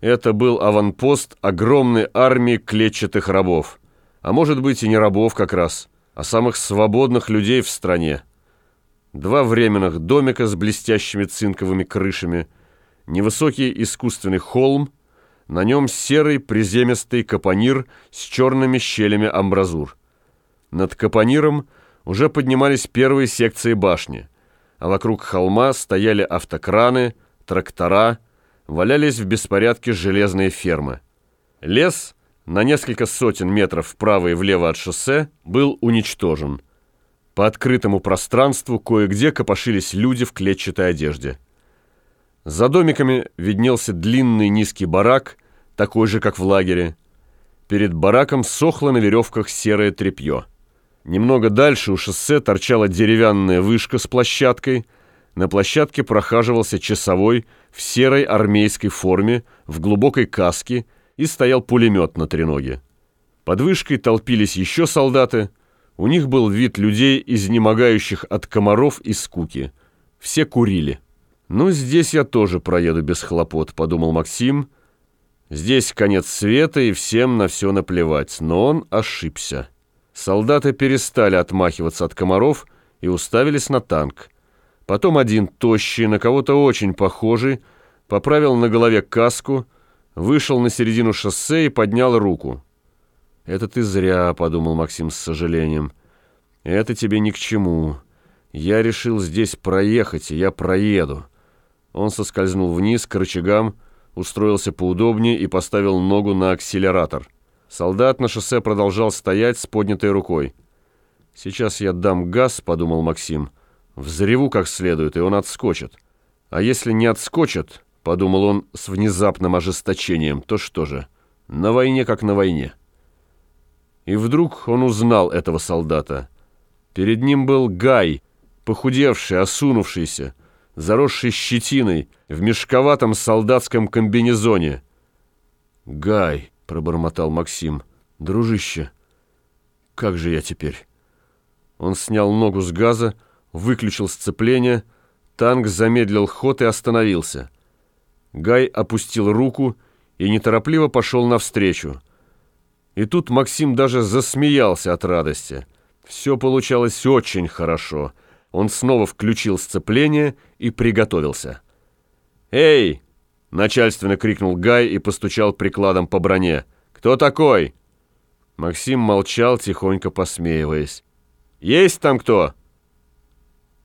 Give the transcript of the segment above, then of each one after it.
Это был аванпост огромной армии клетчатых рабов. А может быть и не рабов как раз, а самых свободных людей в стране. Два временных домика с блестящими цинковыми крышами, невысокий искусственный холм, на нем серый приземистый капонир с черными щелями амбразур. Над капониром уже поднимались первые секции башни, а вокруг холма стояли автокраны, трактора, валялись в беспорядке железные фермы. Лес на несколько сотен метров вправо и влево от шоссе был уничтожен. По открытому пространству кое-где копошились люди в клетчатой одежде. За домиками виднелся длинный низкий барак, такой же, как в лагере. Перед бараком сохло на веревках серое тряпье. Немного дальше у шоссе торчала деревянная вышка с площадкой. На площадке прохаживался часовой в серой армейской форме, в глубокой каске, и стоял пулемет на треноге. Под вышкой толпились еще солдаты. У них был вид людей, изнемогающих от комаров и скуки. Все курили. «Ну, здесь я тоже проеду без хлопот», — подумал Максим. «Здесь конец света, и всем на все наплевать». Но он ошибся. Солдаты перестали отмахиваться от комаров и уставились на танк. Потом один тощий, на кого-то очень похожий, поправил на голове каску, вышел на середину шоссе и поднял руку. «Это ты зря», — подумал Максим с сожалением. «Это тебе ни к чему. Я решил здесь проехать, и я проеду». Он соскользнул вниз к рычагам, устроился поудобнее и поставил ногу на акселератор. Солдат на шоссе продолжал стоять с поднятой рукой. «Сейчас я дам газ», — подумал Максим, — «взреву как следует, и он отскочит». «А если не отскочит», — подумал он с внезапным ожесточением, — «то что же, на войне как на войне». И вдруг он узнал этого солдата. Перед ним был Гай, похудевший, осунувшийся, заросший щетиной, в мешковатом солдатском комбинезоне. «Гай», — пробормотал Максим, — «дружище, как же я теперь?» Он снял ногу с газа, выключил сцепление, танк замедлил ход и остановился. Гай опустил руку и неторопливо пошел навстречу. И тут Максим даже засмеялся от радости. Все получалось очень хорошо — он снова включил сцепление и приготовился. «Эй!» — начальственно крикнул Гай и постучал прикладом по броне. «Кто такой?» Максим молчал, тихонько посмеиваясь. «Есть там кто?»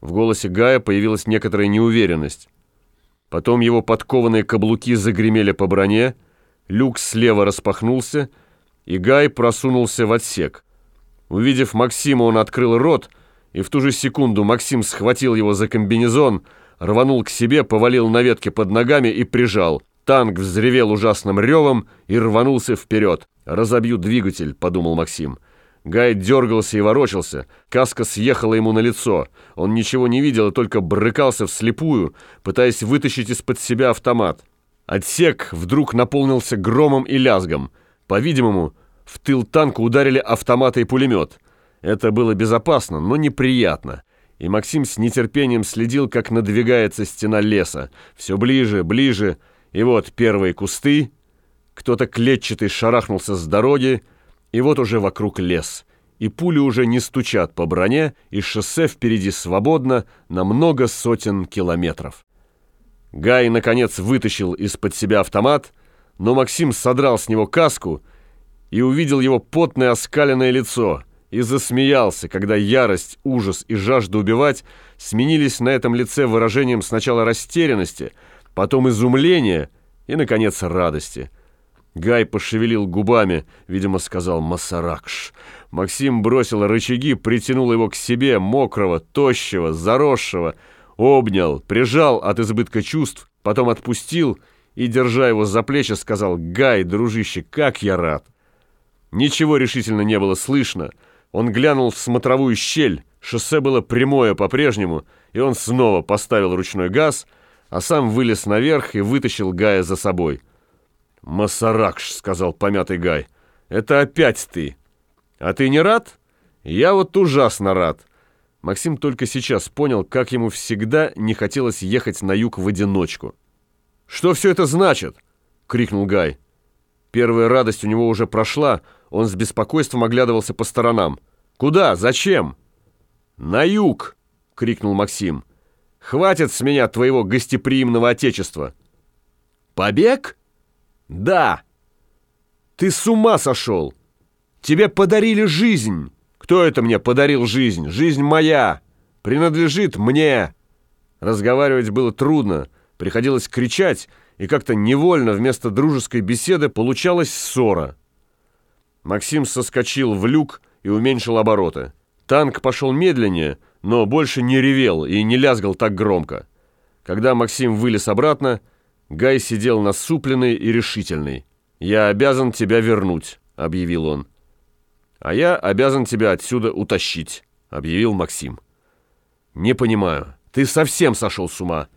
В голосе Гая появилась некоторая неуверенность. Потом его подкованные каблуки загремели по броне, люк слева распахнулся, и Гай просунулся в отсек. Увидев Максима, он открыл рот — и в ту же секунду Максим схватил его за комбинезон, рванул к себе, повалил на ветке под ногами и прижал. Танк взревел ужасным ревом и рванулся вперед. «Разобью двигатель», — подумал Максим. Гай дергался и ворочался, каска съехала ему на лицо. Он ничего не видел и только брыкался вслепую, пытаясь вытащить из-под себя автомат. Отсек вдруг наполнился громом и лязгом. По-видимому, в тыл танка ударили автоматы и пулемет. Это было безопасно, но неприятно. И Максим с нетерпением следил, как надвигается стена леса. Все ближе, ближе. И вот первые кусты. Кто-то клетчатый шарахнулся с дороги. И вот уже вокруг лес. И пули уже не стучат по броне, и шоссе впереди свободно на много сотен километров. Гай, наконец, вытащил из-под себя автомат, но Максим содрал с него каску и увидел его потное оскаленное лицо — и засмеялся, когда ярость, ужас и жажда убивать сменились на этом лице выражением сначала растерянности, потом изумления и, наконец, радости. Гай пошевелил губами, видимо, сказал «Масаракш». Максим бросил рычаги, притянул его к себе, мокрого, тощего, заросшего, обнял, прижал от избытка чувств, потом отпустил и, держа его за плечи, сказал «Гай, дружище, как я рад!» Ничего решительно не было слышно, он глянул в смотровую щель, шоссе было прямое по-прежнему, и он снова поставил ручной газ, а сам вылез наверх и вытащил Гая за собой. «Масаракш», — сказал помятый Гай, — «это опять ты. А ты не рад? Я вот ужасно рад». Максим только сейчас понял, как ему всегда не хотелось ехать на юг в одиночку. «Что все это значит? крикнул Гай. Первая радость у него уже прошла, он с беспокойством оглядывался по сторонам. «Куда? Зачем?» «На юг!» — крикнул Максим. «Хватит с меня твоего гостеприимного отечества!» «Побег?» «Да!» «Ты с ума сошел! Тебе подарили жизнь!» «Кто это мне подарил жизнь? Жизнь моя! Принадлежит мне!» Разговаривать было трудно, приходилось кричать, и как-то невольно вместо дружеской беседы получалась ссора. Максим соскочил в люк и уменьшил обороты. Танк пошел медленнее, но больше не ревел и не лязгал так громко. Когда Максим вылез обратно, Гай сидел насупленный и решительный. «Я обязан тебя вернуть», — объявил он. «А я обязан тебя отсюда утащить», — объявил Максим. «Не понимаю, ты совсем сошел с ума.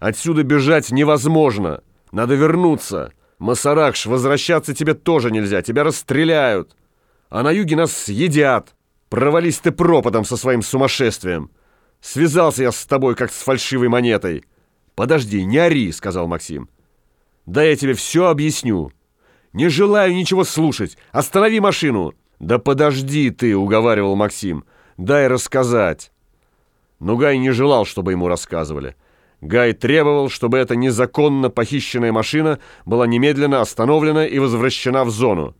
Отсюда бежать невозможно. Надо вернуться. Масаракш, возвращаться тебе тоже нельзя, тебя расстреляют. А на юге нас съедят. Провались ты пропадом со своим сумасшествием. Связался я с тобой, как с фальшивой монетой. Подожди, не ори, сказал Максим. Да я тебе все объясню. Не желаю ничего слушать. Останови машину. Да подожди ты, уговаривал Максим. Дай рассказать. Но Гай не желал, чтобы ему рассказывали. Гай требовал, чтобы эта незаконно похищенная машина была немедленно остановлена и возвращена в зону.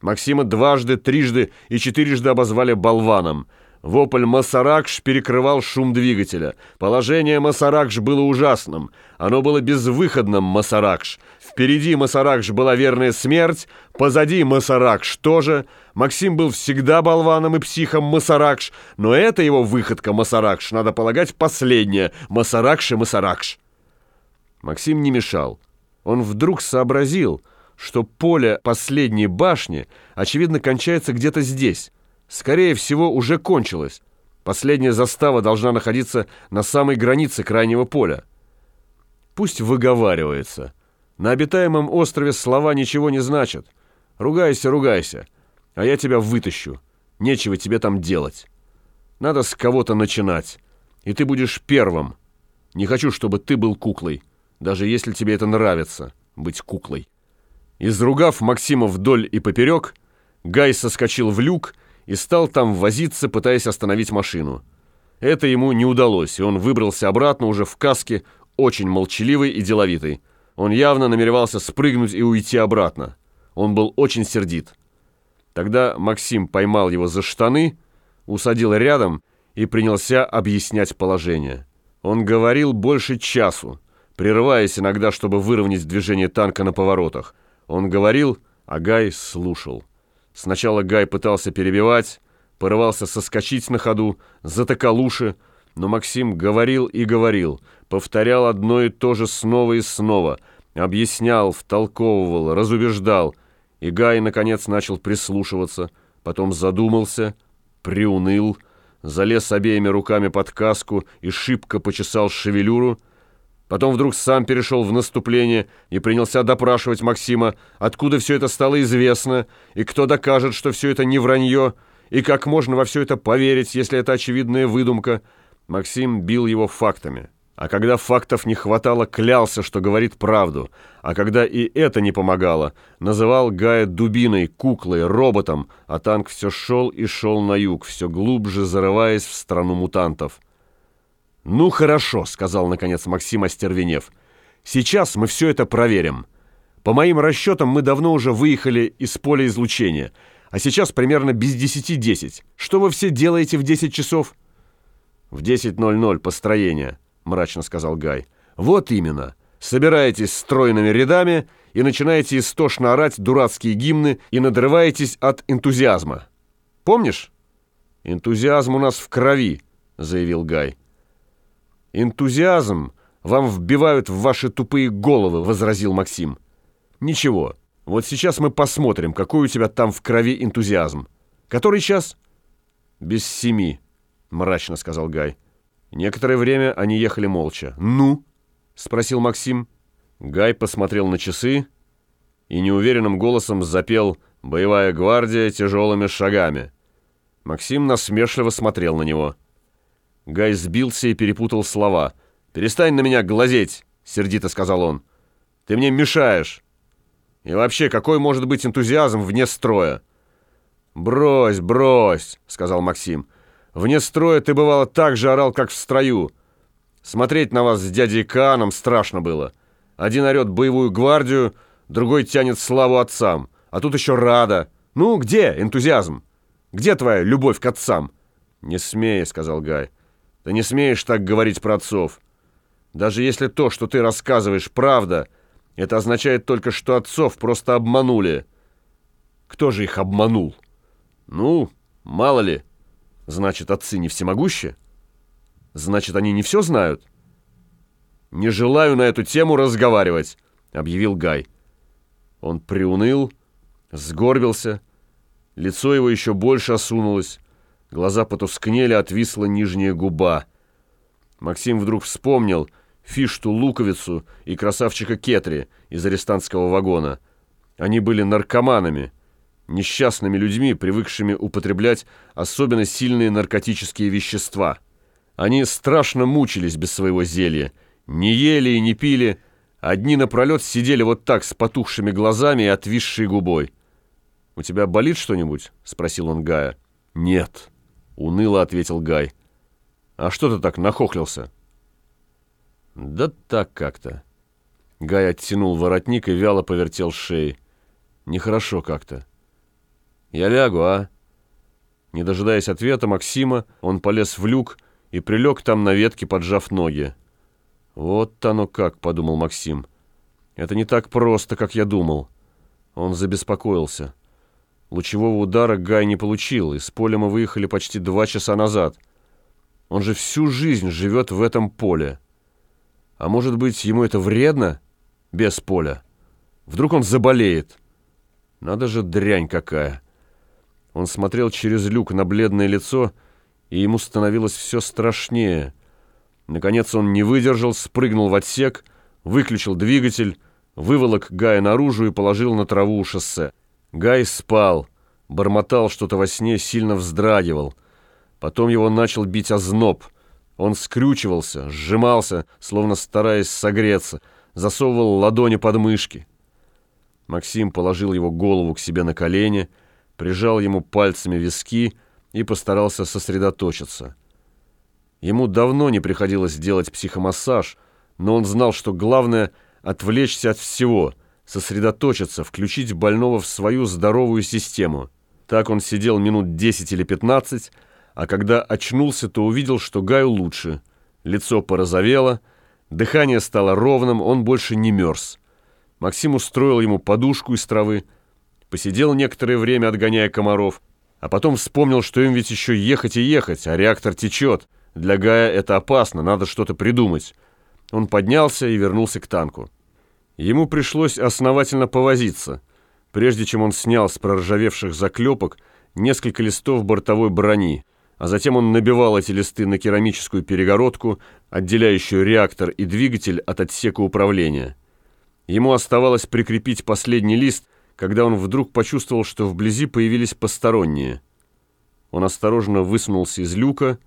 Максима дважды, трижды и четырежды обозвали болваном. Вопль «Масаракш» перекрывал шум двигателя. Положение «Масаракш» было ужасным. Оно было безвыходным «Масаракш». Впереди «Масаракш» была верная смерть, позади «Масаракш» тоже. Максим был всегда болваном и психом «Масаракш», но это его выходка «Масаракш», надо полагать, последняя «Масаракш» и «Масаракш». Максим не мешал. Он вдруг сообразил – что поле последней башни, очевидно, кончается где-то здесь. Скорее всего, уже кончилось. Последняя застава должна находиться на самой границе крайнего поля. Пусть выговаривается. На обитаемом острове слова ничего не значат. Ругайся, ругайся, а я тебя вытащу. Нечего тебе там делать. Надо с кого-то начинать, и ты будешь первым. Не хочу, чтобы ты был куклой, даже если тебе это нравится, быть куклой». Изругав Максима вдоль и поперек, Гай соскочил в люк и стал там возиться, пытаясь остановить машину. Это ему не удалось, и он выбрался обратно уже в каске, очень молчаливый и деловитый. Он явно намеревался спрыгнуть и уйти обратно. Он был очень сердит. Тогда Максим поймал его за штаны, усадил рядом и принялся объяснять положение. Он говорил больше часу, прерываясь иногда, чтобы выровнять движение танка на поворотах – он говорил, а Гай слушал. Сначала Гай пытался перебивать, порывался соскочить на ходу, затыкал уши, но Максим говорил и говорил, повторял одно и то же снова и снова, объяснял, втолковывал, разубеждал, и Гай, наконец, начал прислушиваться, потом задумался, приуныл, залез обеими руками под каску и шибко почесал шевелюру, Потом вдруг сам перешел в наступление и принялся допрашивать Максима, откуда все это стало известно, и кто докажет, что все это не вранье, и как можно во все это поверить, если это очевидная выдумка. Максим бил его фактами. А когда фактов не хватало, клялся, что говорит правду. А когда и это не помогало, называл Гая дубиной, куклой, роботом, а танк все шел и шел на юг, все глубже зарываясь в страну мутантов. «Ну хорошо», — сказал наконец Максим Остервенев. «Сейчас мы все это проверим. По моим расчетам, мы давно уже выехали из поля излучения, а сейчас примерно без десяти десять. Что вы все делаете в десять часов?» «В десять ноль ноль построение», — мрачно сказал Гай. «Вот именно. Собираетесь стройными рядами и начинаете истошно орать дурацкие гимны и надрываетесь от энтузиазма. Помнишь?» «Энтузиазм у нас в крови», — заявил Гай. «Энтузиазм вам вбивают в ваши тупые головы», — возразил Максим. «Ничего, вот сейчас мы посмотрим, какой у тебя там в крови энтузиазм. Который час?» «Без семи», — мрачно сказал Гай. Некоторое время они ехали молча. «Ну?» — спросил Максим. Гай посмотрел на часы и неуверенным голосом запел «Боевая гвардия тяжелыми шагами». Максим насмешливо смотрел на него. Гай сбился и перепутал слова. «Перестань на меня глазеть!» — сердито сказал он. «Ты мне мешаешь!» И вообще, какой может быть энтузиазм вне строя? «Брось, брось», — сказал Максим. «Вне строя ты, бывало, так же орал, как в строю. Смотреть на вас с дядей Кааном страшно было. Один орет боевую гвардию, другой тянет славу отцам. А тут еще рада. Ну, где энтузиазм? Где твоя любовь к отцам?» «Не смей», — сказал Гай. «Ты не смеешь так говорить про отцов. Даже если то, что ты рассказываешь, правда, это означает только, что отцов просто обманули». «Кто же их обманул?» «Ну, мало ли. Значит, отцы не всемогущие?» Значит, они не все знают? Не желаю на эту тему разговаривать, объявил Гай. Он приуныл, сгорбился, лицо его еще больше осунулось, глаза потускнели, отвисла нижняя губа. Максим вдруг вспомнил Фишту Луковицу и красавчика Кетри из арестантского вагона. Они были наркоманами, несчастными людьми, привыкшими употреблять особенно сильные наркотические вещества – они страшно мучились без своего зелья. Не ели и не пили. Одни напролет сидели вот так с потухшими глазами и отвисшей губой. «У тебя болит что-нибудь?» — спросил он Гая. «Нет», — уныло ответил Гай. «А что ты так нахохлился?» «Да так как-то». Гай оттянул воротник и вяло повертел шеей. «Нехорошо как-то». «Я лягу, а?» Не дожидаясь ответа Максима, он полез в люк и прилег там на ветке, поджав ноги. «Вот оно как», — подумал Максим. «Это не так просто, как я думал». Он забеспокоился. Лучевого удара Гай не получил, из поля мы выехали почти два часа назад. Он же всю жизнь живет в этом поле. А может быть, ему это вредно? Без поля. Вдруг он заболеет? Надо же дрянь какая. Он смотрел через люк на бледное лицо и ему становилось все страшнее. Наконец он не выдержал, спрыгнул в отсек, выключил двигатель, выволок Гая наружу и положил на траву у шоссе. Гай спал, бормотал что-то во сне, сильно вздрагивал. Потом его начал бить озноб. Он скрючивался, сжимался, словно стараясь согреться, засовывал ладони под мышки. Максим положил его голову к себе на колени, прижал ему пальцами виски и постарался сосредоточиться. Ему давно не приходилось делать психомассаж, но он знал, что главное – отвлечься от всего, сосредоточиться, включить больного в свою здоровую систему. Так он сидел минут 10 или 15, а когда очнулся, то увидел, что Гаю лучше. Лицо порозовело, дыхание стало ровным, он больше не мерз. Максим устроил ему подушку из травы, посидел некоторое время, отгоняя комаров – а потом вспомнил, что им ведь еще ехать и ехать, а реактор течет. Для Гая это опасно, надо что-то придумать. Он поднялся и вернулся к танку. Ему пришлось основательно повозиться, прежде чем он снял с проржавевших заклепок несколько листов бортовой брони, а затем он набивал эти листы на керамическую перегородку, отделяющую реактор и двигатель от отсека управления. Ему оставалось прикрепить последний лист – когда он вдруг почувствовал, что вблизи появились посторонние. Он осторожно высунулся из люка,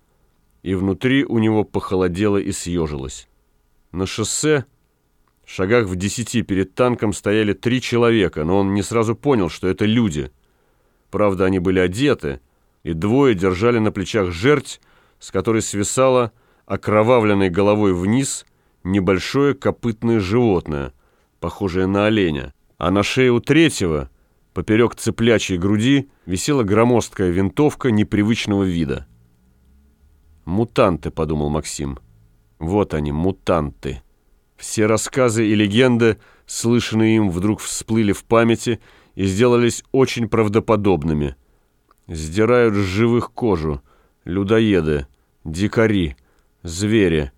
и внутри у него похолодело и съежилось. На шоссе, шагах в десяти перед танком, стояли три человека, но он не сразу понял, что это люди. Правда, они были одеты, и двое держали на плечах жерть, с которой свисало окровавленной головой вниз небольшое копытное животное, похожее на оленя а на шее у третьего, поперек цыплячьей груди, висела громоздкая винтовка непривычного вида. «Мутанты», — подумал Максим. «Вот они, мутанты». Все рассказы и легенды, слышанные им, вдруг всплыли в памяти и сделались очень правдоподобными. Сдирают с живых кожу, людоеды, дикари, звери.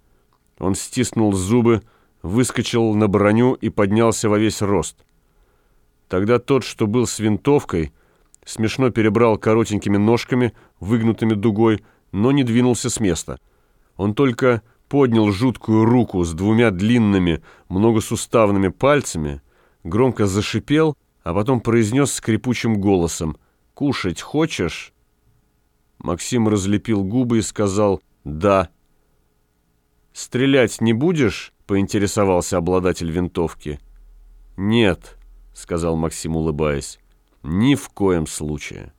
Он стиснул зубы, выскочил на броню и поднялся во весь рост. Тогда тот, что был с винтовкой, смешно перебрал коротенькими ножками, выгнутыми дугой, но не двинулся с места. Он только поднял жуткую руку с двумя длинными, многосуставными пальцами, громко зашипел, а потом произнес скрипучим голосом «Кушать хочешь?» Максим разлепил губы и сказал «Да». «Стрелять не будешь?» — поинтересовался обладатель винтовки. «Нет», сказал Максим, улыбаясь. «Ни в коем случае».